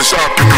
It's up.